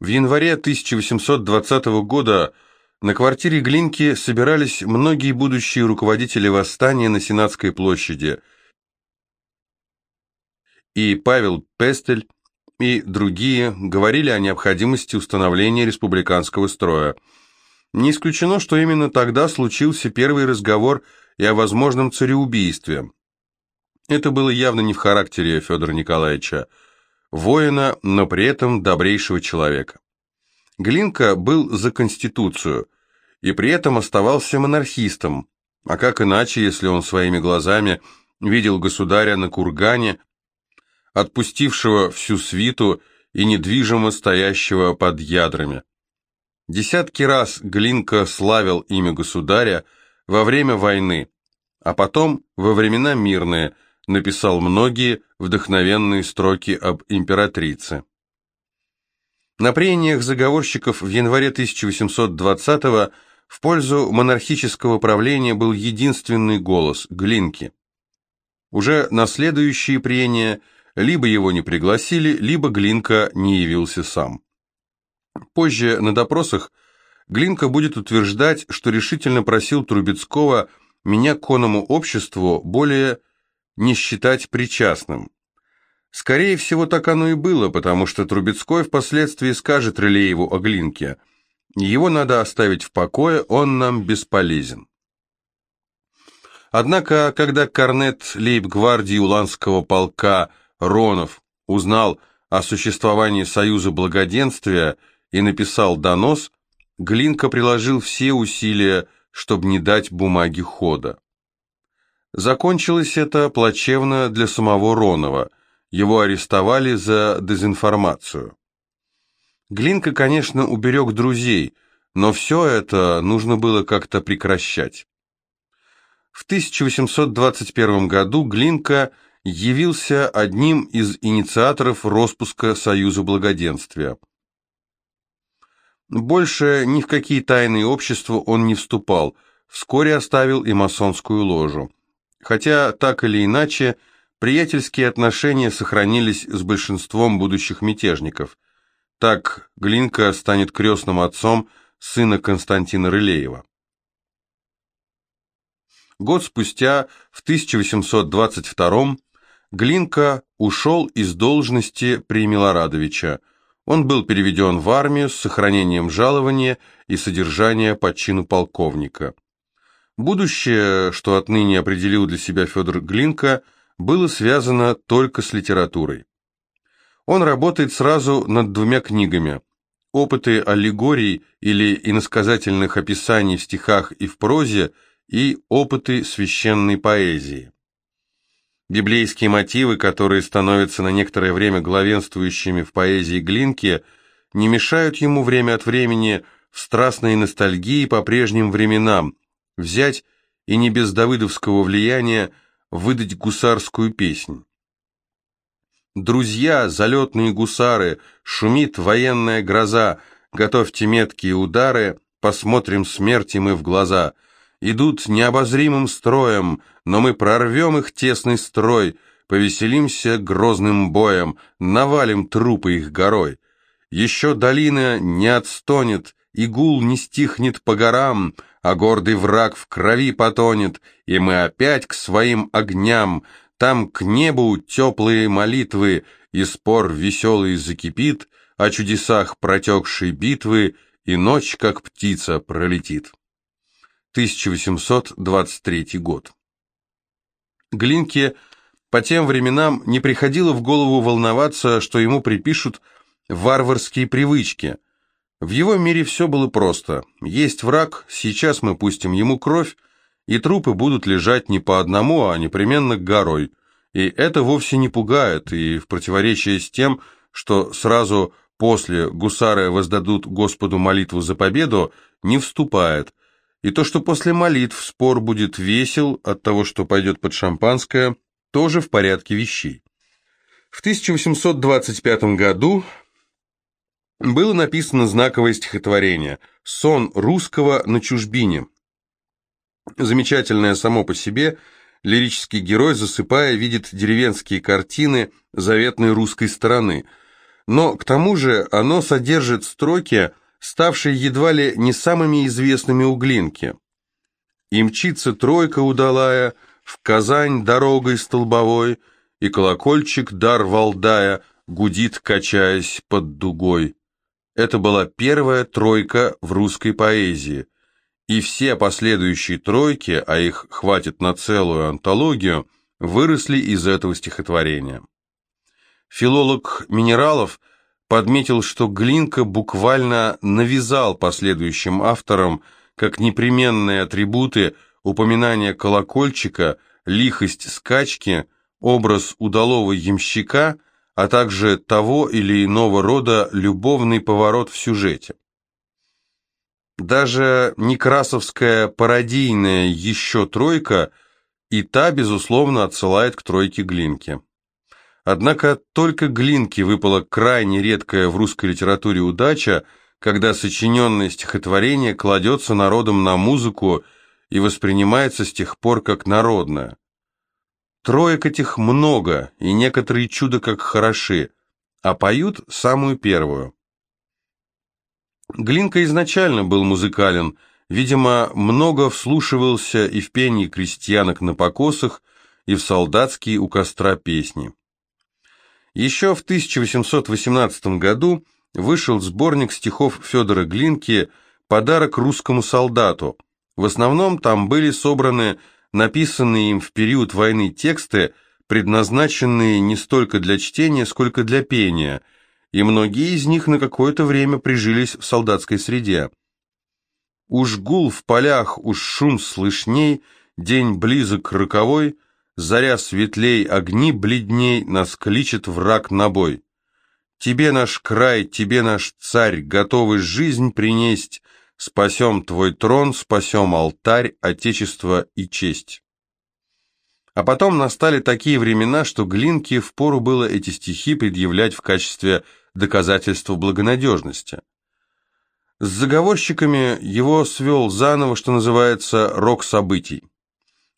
В январе 1820 года на квартире Глинки собирались многие будущие руководители восстания на Сенатской площади. И Павел Пестель, и другие говорили о необходимости установления республиканского строя. Не исключено, что именно тогда случился первый разговор и о возможном цареубийстве. Это было явно не в характере Федора Николаевича, воина, но при этом добрейшего человека. Глинка был за Конституцию и при этом оставался монархистом, а как иначе, если он своими глазами видел государя на кургане, отпустившего всю свиту и недвижимо стоящего под ядрами. Десятки раз Глинка славил имя государя во время войны, а потом, во времена мирные, написал многие вдохновенные строки об императрице. На прениях заговорщиков в январе 1820-го в пользу монархического правления был единственный голос – Глинки. Уже на следующие прения либо его не пригласили, либо Глинка не явился сам. Позже на допросах Глинка будет утверждать, что решительно просил Трубецкого меня конному обществу более не считать причастным. Скорее всего, так оно и было, потому что Трубецкой впоследствии скажет Рылееву о Глинке. Его надо оставить в покое, он нам бесполезен. Однако, когда корнет лейб-гвардии Уланского полка Ронов узнал о существовании Союза Благоденствия и написал донос, Глинка приложил все усилия, чтобы не дать бумаге хода. Закончилось это плачевно для самого Ронова. Его арестовали за дезинформацию. Глинка, конечно, уберег друзей, но все это нужно было как-то прекращать. В 1821 году Глинка явился одним из инициаторов распуска Союза Благоденствия. Больше ни в какие тайные общества он не вступал, вскоре оставил и масонскую ложу. Хотя, так или иначе, приятельские отношения сохранились с большинством будущих мятежников. Так Глинка станет крестным отцом сына Константина Рылеева. Год спустя, в 1822 Глинка ушел из должности при Милорадовича. Он был переведен в армию с сохранением жалования и содержания по чину полковника. Будущее, что отныне определил для себя Федор Глинка, было связано только с литературой. Он работает сразу над двумя книгами «Опыты аллегорий или иносказательных описаний в стихах и в прозе» и «Опыты священной поэзии». Библейские мотивы, которые становятся на некоторое время главенствующими в поэзии Глинки, не мешают ему время от времени в страстной ностальгии по прежним временам, взять и не без давыдовского влияния выдать гусарскую песнь. «Друзья, залетные гусары, шумит военная гроза, готовьте меткие удары, посмотрим смерти мы в глаза. Идут необозримым строем, но мы прорвем их тесный строй, повеселимся грозным боем, навалим трупы их горой. Еще долина не отстонет, и гул не стихнет по горам, а гордый враг в крови потонет, и мы опять к своим огням, там к небу теплые молитвы, и спор веселый закипит о чудесах протекшей битвы, и ночь, как птица, пролетит. 1823 год. Глинке по тем временам не приходило в голову волноваться, что ему припишут варварские привычки – в его мире все было просто. Есть враг, сейчас мы пустим ему кровь, и трупы будут лежать не по одному, а непременно горой. И это вовсе не пугает, и в противоречие с тем, что сразу после гусары воздадут Господу молитву за победу, не вступает. И то, что после молитв спор будет весел от того, что пойдет под шампанское, тоже в порядке вещей. В 1825 году было написано знаковое стихотворение «Сон русского на чужбине». Замечательное само по себе, лирический герой, засыпая, видит деревенские картины заветной русской стороны. но к тому же оно содержит строки, ставшие едва ли не самыми известными у Глинки. «И мчится тройка удалая, в Казань дорогой столбовой, и колокольчик дар Валдая гудит, качаясь под дугой». Это была первая тройка в русской поэзии, и все последующие тройки, а их хватит на целую антологию, выросли из этого стихотворения. Филолог Минералов подметил, что Глинка буквально навязал последующим авторам как непременные атрибуты упоминания колокольчика, лихость скачки, образ удалого ямщика, а также того или иного рода любовный поворот в сюжете. Даже некрасовская пародийная «Еще тройка» и та, безусловно, отсылает к тройке Глинки. Однако только Глинке выпала крайне редкая в русской литературе удача, когда сочиненное стихотворение кладется народом на музыку и воспринимается с тех пор как народное. Троек этих много, и некоторые чудо как хороши, а поют самую первую. Глинка изначально был музыкален, видимо, много вслушивался и в пении крестьянок на покосах, и в солдатские у костра песни. Еще в 1818 году вышел сборник стихов Федора Глинки «Подарок русскому солдату». В основном там были собраны написанные им в период войны тексты, предназначенные не столько для чтения, сколько для пения, и многие из них на какое-то время прижились в солдатской среде. «Уж гул в полях, уж шум слышней, день близок роковой», Заря светлей, огни бледней, нас кличет враг на бой. Тебе наш край, тебе наш царь, готовы жизнь принесть, спасем твой трон, спасем алтарь, отечество и честь. А потом настали такие времена, что Глинке впору было эти стихи предъявлять в качестве доказательства благонадежности. С заговорщиками его свел заново, что называется, рок событий.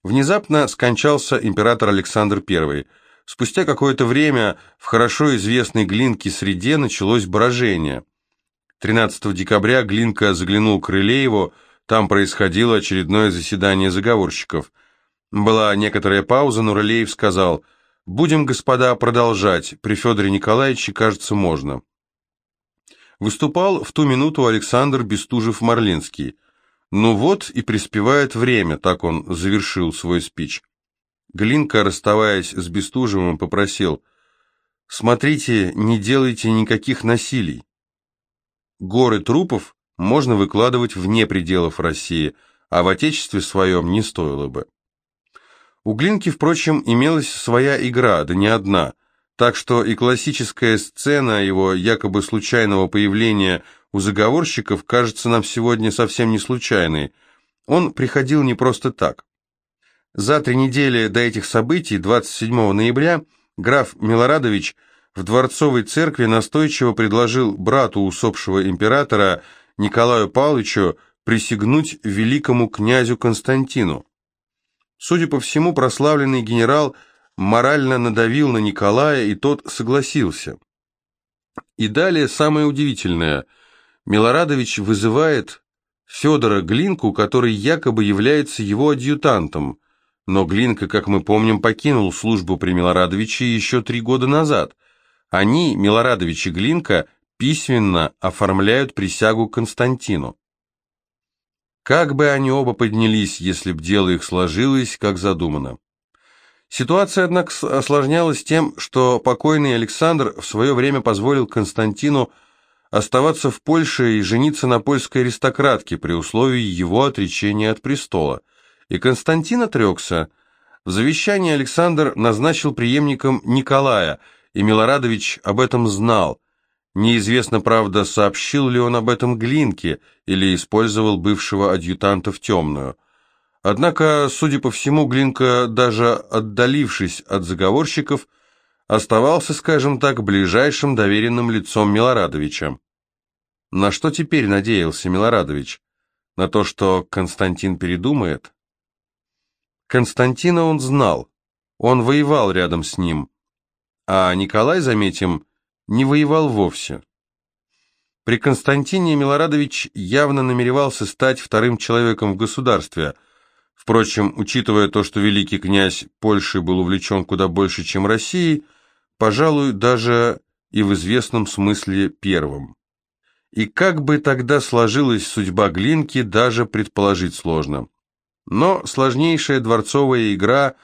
Внезапно скончался император Александр I. Спустя какое-то время в хорошо известной Глинке среде началось брожение. 13 декабря Глинка заглянул к Рылееву, там происходило очередное заседание заговорщиков. Была некоторая пауза, но Рылеев сказал, «Будем, господа, продолжать, при Федоре Николаевиче, кажется, можно». Выступал в ту минуту Александр Бестужев-Марлинский – «Ну вот и приспевает время», так он завершил свой спич. Глинка, расставаясь с Бестужевым, попросил, «Смотрите, не делайте никаких насилий. Горы трупов можно выкладывать вне пределов России, а в отечестве своем не стоило бы». У Глинки, впрочем, имелась своя игра, да не одна, так что и классическая сцена его якобы случайного появления – у заговорщиков кажется нам сегодня совсем не случайной. Он приходил не просто так. За три недели до этих событий, 27 ноября, граф Милорадович в Дворцовой церкви настойчиво предложил брату усопшего императора Николаю Павловичу присягнуть великому князю Константину. Судя по всему, прославленный генерал морально надавил на Николая, и тот согласился. И далее самое удивительное – Милорадович вызывает Федора Глинку, который якобы является его адъютантом, но Глинка, как мы помним, покинул службу при Милорадовиче еще три года назад. Они, Милорадович и Глинка, письменно оформляют присягу Константину. Как бы они оба поднялись, если б дело их сложилось, как задумано. Ситуация, однако, осложнялась тем, что покойный Александр в свое время позволил Константину оставаться в Польше и жениться на польской аристократке при условии его отречения от престола. И Константин отрекся. В завещании Александр назначил преемником Николая, и Милорадович об этом знал. Неизвестно, правда, сообщил ли он об этом Глинке или использовал бывшего адъютанта в темную. Однако, судя по всему, Глинка, даже отдалившись от заговорщиков, оставался, скажем так, ближайшим доверенным лицом Милорадовича. На что теперь надеялся Милорадович? На то, что Константин передумает? Константина он знал, он воевал рядом с ним. А Николай, заметим, не воевал вовсе. При Константине Милорадович явно намеревался стать вторым человеком в государстве. Впрочем, учитывая то, что великий князь Польши был увлечен куда больше, чем Россией, пожалуй, даже и в известном смысле первым. И как бы тогда сложилась судьба Глинки, даже предположить сложно. Но сложнейшая дворцовая игра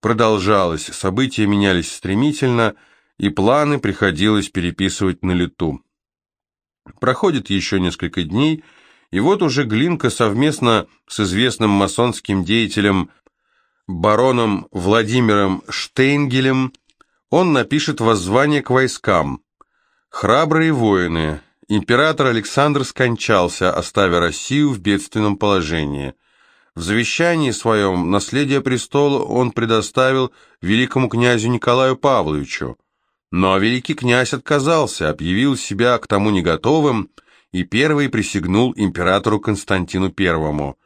продолжалась, события менялись стремительно, и планы приходилось переписывать на лету. Проходит еще несколько дней, и вот уже Глинка совместно с известным масонским деятелем бароном Владимиром Штейнгелем он напишет воззвание к войскам. «Храбрые воины, император Александр скончался, оставя Россию в бедственном положении». В завещании своем наследие престола он предоставил великому князю Николаю Павловичу. Но великий князь отказался, объявил себя к тому не готовым и первый присягнул императору Константину Первому.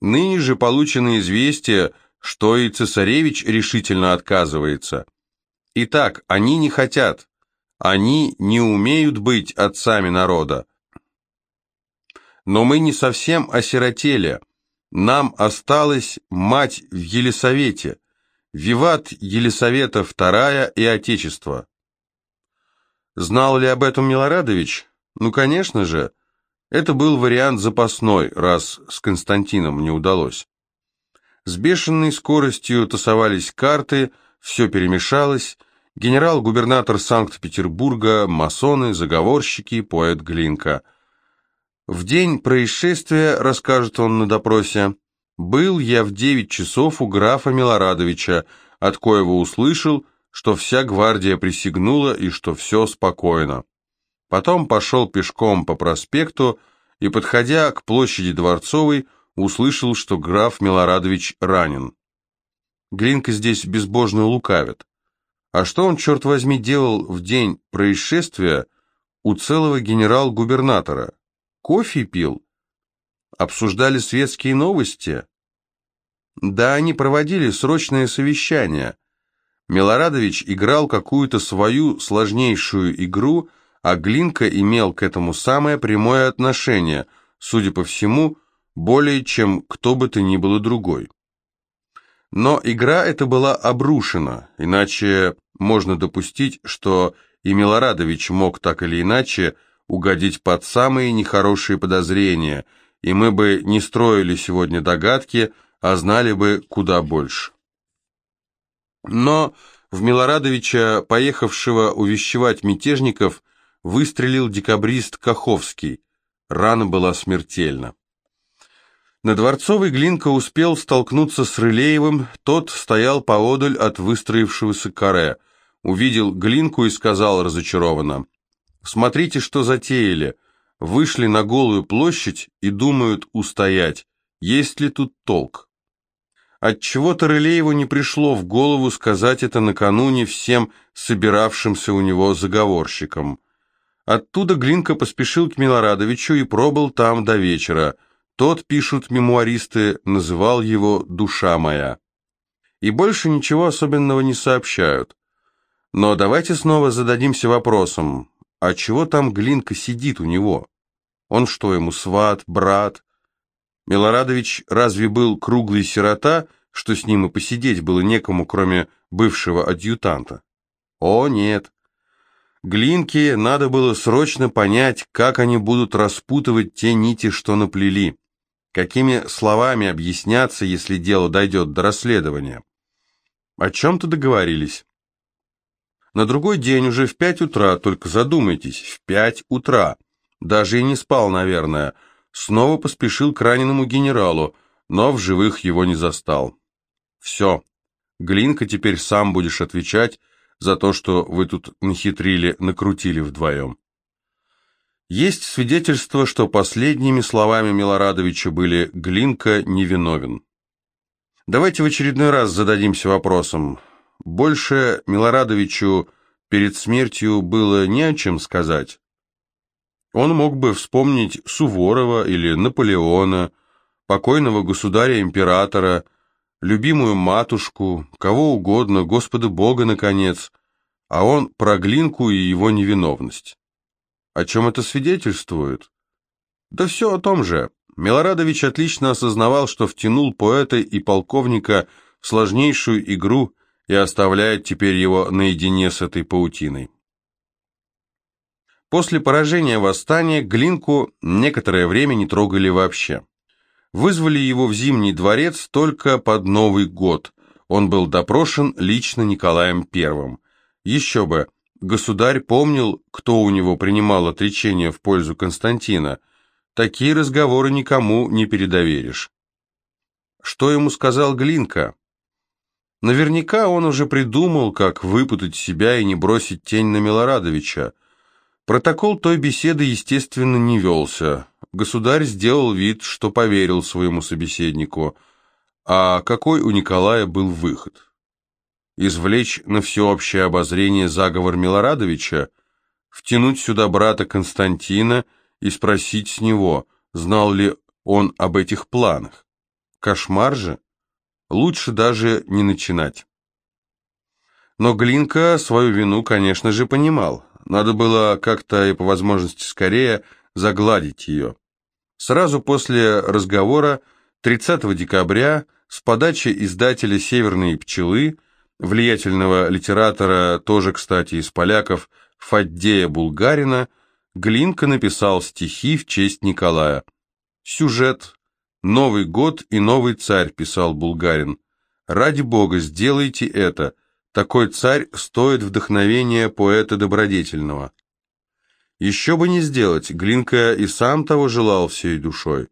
Ныне же получено известие, что и цесаревич решительно отказывается. Итак, они не хотят, они не умеют быть отцами народа. Но мы не совсем осиротели, нам осталась мать в Елисавете – Виват Елисавета II и Отечество. Знал ли об этом Милорадович? Ну, конечно же. Это был вариант запасной, раз с Константином не удалось. С бешеной скоростью тасовались карты, все перемешалось. Генерал-губернатор Санкт-Петербурга, масоны, заговорщики, поэт Глинка. В день происшествия, расскажет он на допросе, был я в девять часов у графа Милорадовича, от коего услышал, что вся гвардия присягнула и что все спокойно. Потом пошел пешком по проспекту и, подходя к площади Дворцовой, услышал, что граф Милорадович ранен. Глинка здесь безбожно лукавит. А что он, черт возьми, делал в день происшествия у целого генерал-губернатора? Кофе пил? Обсуждали светские новости? Да, они проводили срочное совещание. Милорадович играл какую-то свою сложнейшую игру, а Глинка имел к этому самое прямое отношение, судя по всему, более чем кто бы то ни было другой. Но игра эта была обрушена, иначе можно допустить, что и Милорадович мог так или иначе угодить под самые нехорошие подозрения, и мы бы не строили сегодня догадки, а знали бы куда больше. Но в Милорадовича, поехавшего увещевать мятежников, выстрелил декабрист Каховский. Рана была смертельна. На Дворцовой Глинка успел столкнуться с Рылеевым, тот стоял поодаль от выстроившегося каре, увидел Глинку и сказал разочарованно, «Смотрите, что затеяли, вышли на голую площадь и думают устоять, есть ли тут толк?» Отчего-то Рылееву не пришло в голову сказать это накануне всем собиравшимся у него заговорщикам. Оттуда Глинка поспешил к Милорадовичу и пробыл там до вечера. Тот, пишут мемуаристы, называл его «душа моя». И больше ничего особенного не сообщают. Но давайте снова зададимся вопросом, а чего там Глинка сидит у него? Он что, ему сват, брат? Милорадович разве был круглый сирота, что с ним и посидеть было некому, кроме бывшего адъютанта? О, нет. Глинке надо было срочно понять, как они будут распутывать те нити, что наплели. Какими словами объясняться, если дело дойдет до расследования? О чем-то договорились. На другой день уже в пять утра, только задумайтесь, в пять утра. Даже и не спал, наверное, — снова поспешил к раненому генералу, но в живых его не застал. «Все, Глинка, теперь сам будешь отвечать за то, что вы тут нахитрили, накрутили вдвоем». Есть свидетельство, что последними словами Милорадовича были «Глинка невиновен». Давайте в очередной раз зададимся вопросом. Больше Милорадовичу перед смертью было не о чем сказать. Он мог бы вспомнить Суворова или Наполеона, покойного государя-императора, любимую матушку, кого угодно, Господа Бога, наконец. а он про Глинку и его невиновность. О чем это свидетельствует? Да все о том же. Милорадович отлично осознавал, что втянул поэта и полковника в сложнейшую игру и оставляет теперь его наедине с этой паутиной. После поражения восстания Глинку некоторое время не трогали вообще. Вызвали его в Зимний дворец только под Новый год. Он был допрошен лично Николаем I. Еще бы, государь помнил, кто у него принимал отречение в пользу Константина, Такие разговоры никому не передоверишь. Что ему сказал Глинка? Наверняка он уже придумал, как выпутать себя и не бросить тень на Милорадовича. Протокол той беседы, естественно, не велся. Государь сделал вид, что поверил своему собеседнику. А какой у Николая был выход? Извлечь на всеобщее обозрение заговор Милорадовича? Втянуть сюда брата Константина – и спросить с него, знал ли он об этих планах. Кошмар же. Лучше даже не начинать. Но Глинка свою вину, конечно же, понимал. Надо было как-то и по возможности скорее загладить ее. Сразу после разговора 30 декабря с подачи издателя «Северные пчелы», влиятельного литератора, тоже, кстати, из поляков, Фаддея Булгарина, Глинка написал стихи в честь Николая. Сюжет «Новый год и новый царь», писал Булгарин. «Ради бога, сделайте это. Такой царь стоит вдохновения поэта добродетельного». Еще бы не сделать, Глинка и сам того желал всей душой.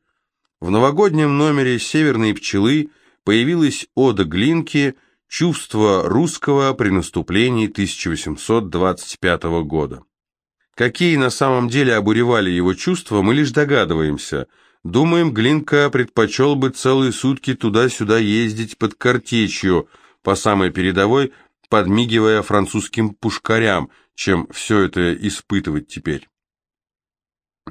В новогоднем номере «Северные пчелы» появилась ода Глинки «Чувство русского при наступлении 1825 года». Какие на самом деле обуревали его чувства, мы лишь догадываемся. Думаем, Глинка предпочел бы целые сутки туда-сюда ездить под картечью, по самой передовой, подмигивая французским пушкарям, чем все это испытывать теперь.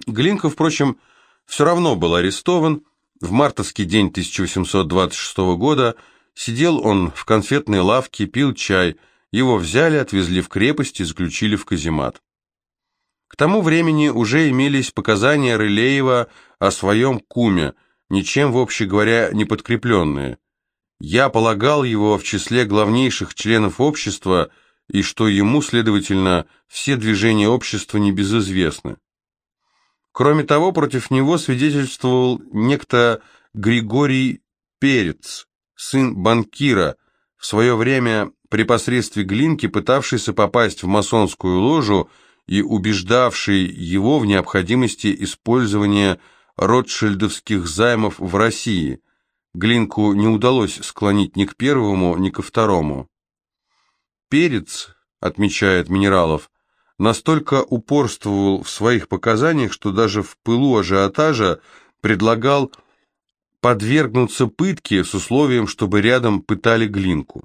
Глинка, впрочем, все равно был арестован. В мартовский день 1826 года сидел он в конфетной лавке, пил чай, его взяли, отвезли в крепость и заключили в каземат. К тому времени уже имелись показания Рылеева о своем куме, ничем, вообще говоря, не подкрепленные. Я полагал его в числе главнейших членов общества, и что ему, следовательно, все движения общества небезызвестны. Кроме того, против него свидетельствовал некто Григорий Перец, сын банкира, в свое время при посредстве Глинки, пытавшийся попасть в масонскую ложу и убеждавший его в необходимости использования ротшильдовских займов в России. Глинку не удалось склонить ни к первому, ни ко второму. Перец, отмечает Минералов, настолько упорствовал в своих показаниях, что даже в пылу ажиотажа предлагал подвергнуться пытке с условием, чтобы рядом пытали Глинку.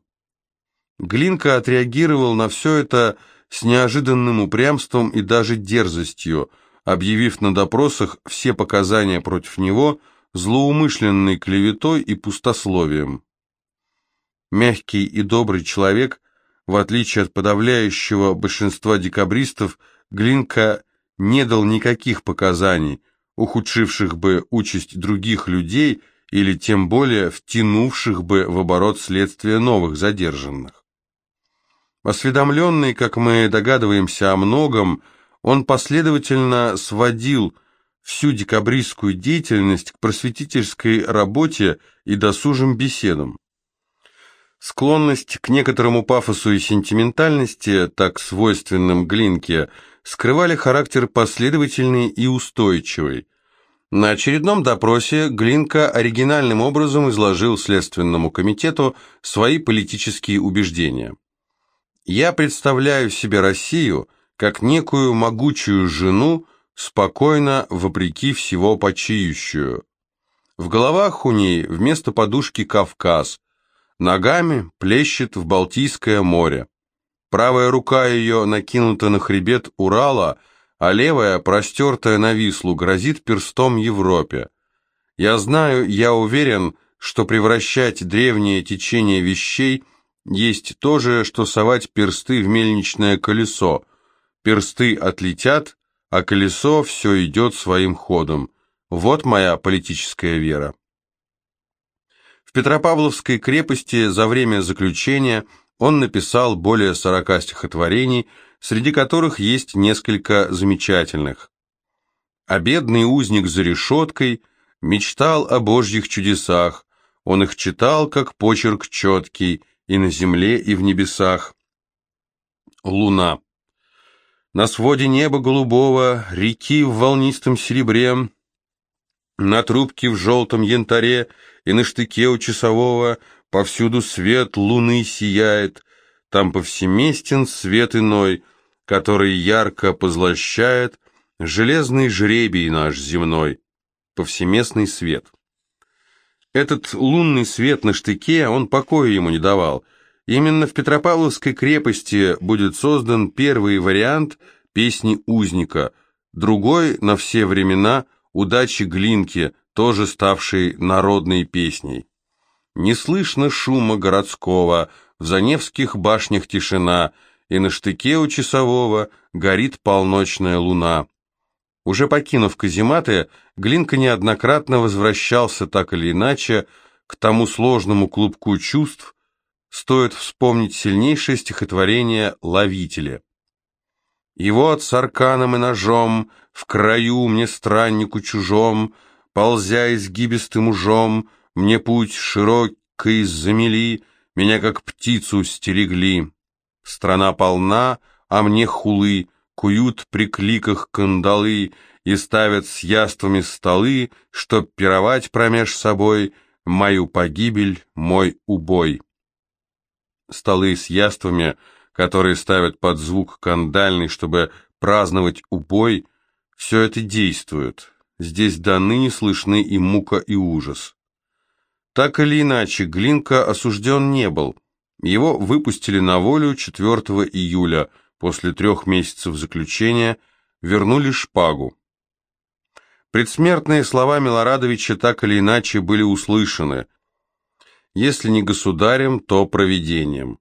Глинка отреагировал на все это с неожиданным упрямством и даже дерзостью, объявив на допросах все показания против него злоумышленной клеветой и пустословием. Мягкий и добрый человек, в отличие от подавляющего большинства декабристов, Глинка не дал никаких показаний, ухудшивших бы участь других людей или тем более втянувших бы в оборот следствия новых задержанных. Осведомленный, как мы догадываемся, о многом, он последовательно сводил всю декабристскую деятельность к просветительской работе и досужим беседам. Склонность к некоторому пафосу и сентиментальности, так свойственным Глинке, скрывали характер последовательный и устойчивый. На очередном допросе Глинка оригинальным образом изложил Следственному комитету свои политические убеждения. Я представляю себе Россию как некую могучую жену, спокойно, вопреки всего почиющую. В головах у ней вместо подушки Кавказ, ногами плещет в Балтийское море. Правая рука ее накинута на хребет Урала, а левая, простертая на Вислу, грозит перстом Европе. Я знаю, я уверен, что превращать древнее течение вещей есть то же, что совать персты в мельничное колесо. Персты отлетят, а колесо все идет своим ходом. Вот моя политическая вера. В Петропавловской крепости за время заключения он написал более 40 стихотворений, среди которых есть несколько замечательных. А бедный узник за решеткой мечтал о божьих чудесах, он их читал, как почерк четкий, и на земле, и в небесах. Луна. На своде неба голубого, реки в волнистом серебре, на трубке в желтом янтаре и на штыке у часового повсюду свет луны сияет, там повсеместен свет иной, который ярко позлощает железный жребий наш земной, повсеместный свет. Этот лунный свет на штыке, он покоя ему не давал. Именно в Петропавловской крепости будет создан первый вариант песни «Узника», другой на все времена «Удачи Глинки», тоже ставшей народной песней. Не слышно шума городского, в Заневских башнях тишина, и на штыке у часового горит полночная луна. Уже покинув казематы, Глинка неоднократно возвращался так или иначе к тому сложному клубку чувств, стоит вспомнить сильнейшее стихотворение «Ловители». И вот с арканом и ножом, в краю мне страннику чужом, ползя изгибистым ужом, мне путь широкий замели, меня как птицу стерегли. Страна полна, а мне хулы, куют при кликах кандалы и ставят с яствами столы, чтоб пировать промеж собой мою погибель, мой убой. Столы с яствами, которые ставят под звук кандальный, чтобы праздновать убой, все это действует. Здесь до ныне слышны и мука, и ужас. Так или иначе, Глинка осужден не был. Его выпустили на волю 4 июля, после трех месяцев заключения, вернули шпагу. Предсмертные слова Милорадовича так или иначе были услышаны, если не государем, то провидением.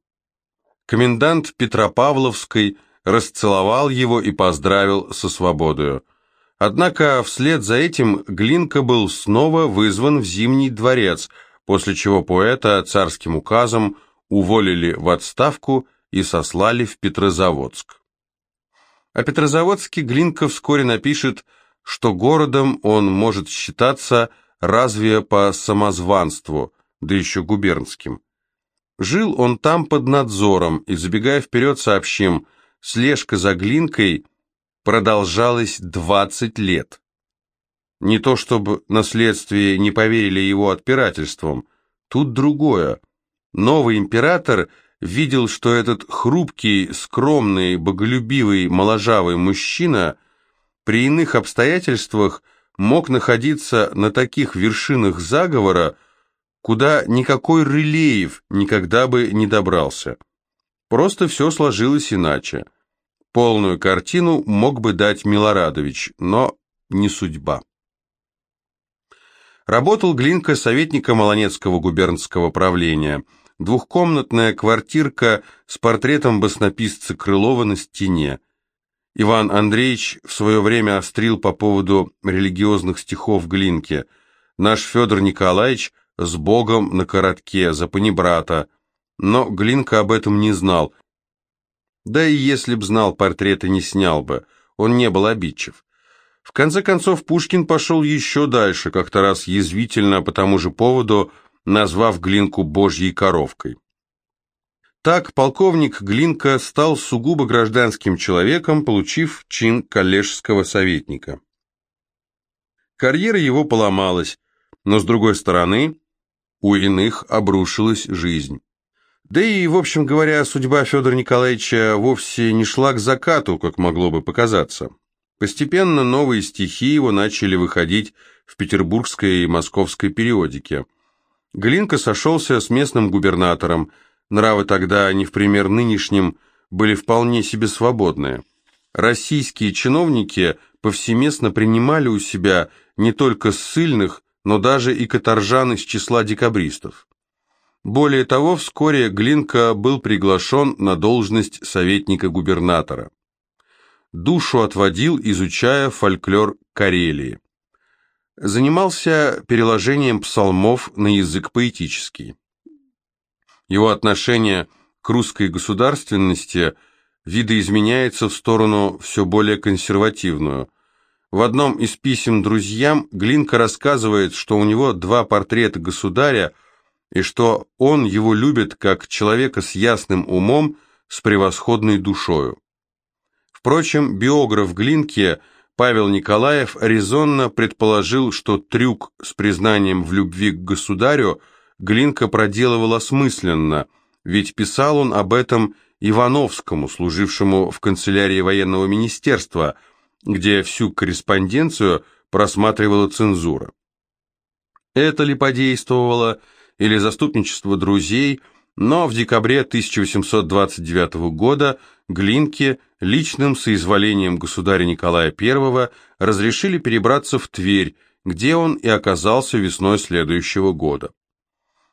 Комендант Петропавловской расцеловал его и поздравил со свободою. Однако вслед за этим Глинка был снова вызван в Зимний дворец, после чего поэта царским указом уволили в отставку и сослали в Петрозаводск. О Петрозаводске Глинка вскоре напишет, что городом он может считаться разве по самозванству, да еще губернским. Жил он там под надзором, и, забегая вперед, сообщим, слежка за Глинкой продолжалась 20 лет. Не то чтобы на следствие не поверили его отпирательствам, тут другое. Новый император – видел, что этот хрупкий, скромный, боголюбивый, моложавый мужчина при иных обстоятельствах мог находиться на таких вершинах заговора, куда никакой Рылеев никогда бы не добрался. Просто все сложилось иначе. Полную картину мог бы дать Милорадович, но не судьба. Работал Глинка советником Малонецкого губернского правления – Двухкомнатная квартирка с портретом баснописца Крылова на стене. Иван Андреевич в свое время острил по поводу религиозных стихов Глинки. Наш Федор Николаевич с Богом на коротке, за панибрата. Но Глинка об этом не знал. Да и если б знал, портреты не снял бы. Он не был обидчив. В конце концов, Пушкин пошел еще дальше, как-то раз язвительно по тому же поводу – назвав Глинку божьей коровкой. Так полковник Глинка стал сугубо гражданским человеком, получив чин коллежского советника. Карьера его поломалась, но с другой стороны, у иных обрушилась жизнь. Да и, в общем говоря, судьба Федора Николаевича вовсе не шла к закату, как могло бы показаться. Постепенно новые стихи его начали выходить в петербургской и московской периодике – Глинка сошелся с местным губернатором. Нравы тогда, не в пример нынешним, были вполне себе свободные. Российские чиновники повсеместно принимали у себя не только ссыльных, но даже и каторжан из числа декабристов. Более того, вскоре Глинка был приглашен на должность советника губернатора. Душу отводил, изучая фольклор Карелии. Занимался переложением псалмов на язык поэтический. Его отношение к русской государственности видоизменяется в сторону все более консервативную. В одном из писем друзьям Глинка рассказывает, что у него два портрета государя – и что он его любит как человека с ясным умом, с превосходной душою. Впрочем, биограф Глинки Павел Николаев резонно предположил, что трюк с признанием в любви к государю Глинка проделывал осмысленно, ведь писал он об этом Ивановскому, служившему в канцелярии военного министерства, где всю корреспонденцию просматривала цензура. Это ли подействовало – или заступничество друзей, но в декабре 1829 года Глинке личным соизволением государя Николая I разрешили перебраться в Тверь, где он и оказался весной следующего года.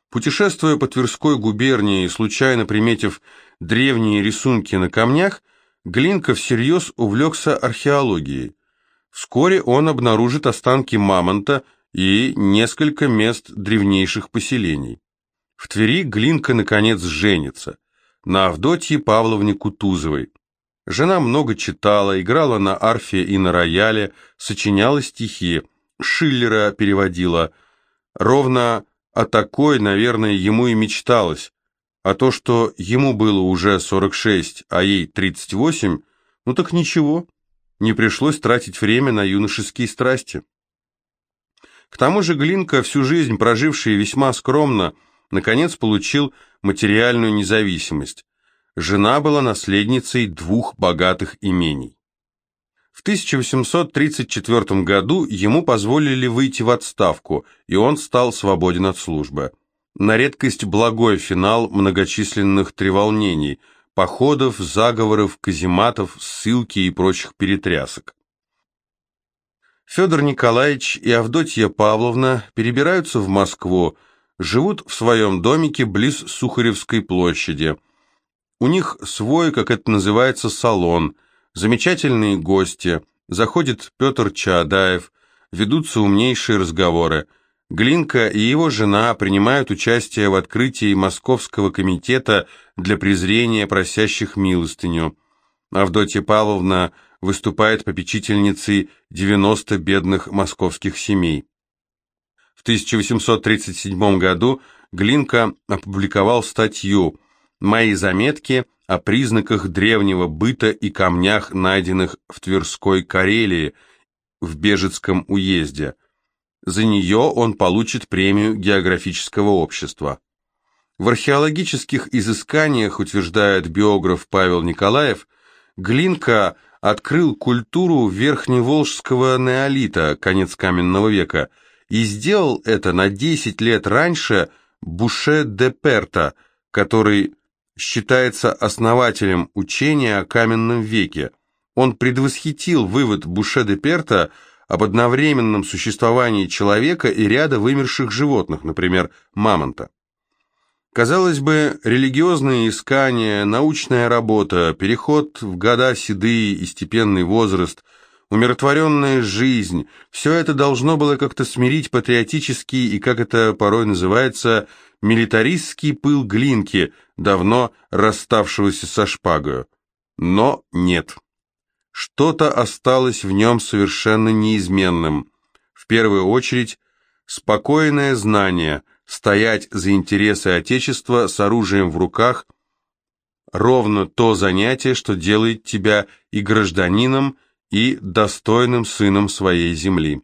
Путешествуя по Тверской губернии и случайно приметив древние рисунки на камнях, Глинка всерьез увлекся археологией. Вскоре он обнаружит останки мамонта, и несколько мест древнейших поселений. В Твери Глинка, наконец, женится на Авдотье Павловне Кутузовой. Жена много читала, играла на арфе и на рояле, сочиняла стихи, Шиллера переводила. Ровно о такой, наверное, ему и мечталось. А то, что ему было уже 46, а ей 38, ну так ничего, не пришлось тратить время на юношеские страсти. К тому же Глинка, всю жизнь проживший весьма скромно, наконец получил материальную независимость. Жена была наследницей двух богатых имений. В 1834 году ему позволили выйти в отставку, и он стал свободен от службы. На редкость благой финал многочисленных треволнений, походов, заговоров, казематов, ссылки и прочих перетрясок. Федор Николаевич и Авдотья Павловна перебираются в Москву, живут в своем домике близ Сухаревской площади. У них свой, как это называется, салон, замечательные гости, заходит Петр Чаадаев, ведутся умнейшие разговоры. Глинка и его жена принимают участие в открытии Московского комитета для презрения просящих милостыню. Авдотья Павловна – выступает попечительницей 90 бедных московских семей. В 1837 году Глинка опубликовал статью «Мои заметки о признаках древнего быта и камнях, найденных в Тверской Карелии в Бежецком уезде». За нее он получит премию географического общества. В археологических изысканиях, утверждает биограф Павел Николаев, Глинка открыл культуру верхневолжского неолита, конец каменного века, и сделал это на 10 лет раньше Буше де Перта, который считается основателем учения о каменном веке. Он предвосхитил вывод Буше де Перта об одновременном существовании человека и ряда вымерших животных, например, мамонта. Казалось бы, религиозные искания, научная работа, переход в года седые и степенный возраст, умиротворенная жизнь – все это должно было как-то смирить патриотический и, как это порой называется, милитаристский пыл Глинки, давно расставшегося со шпагою. Но нет. Что-то осталось в нем совершенно неизменным. В первую очередь, спокойное знание – стоять за интересы Отечества с оружием в руках – ровно то занятие, что делает тебя и гражданином, и достойным сыном своей земли.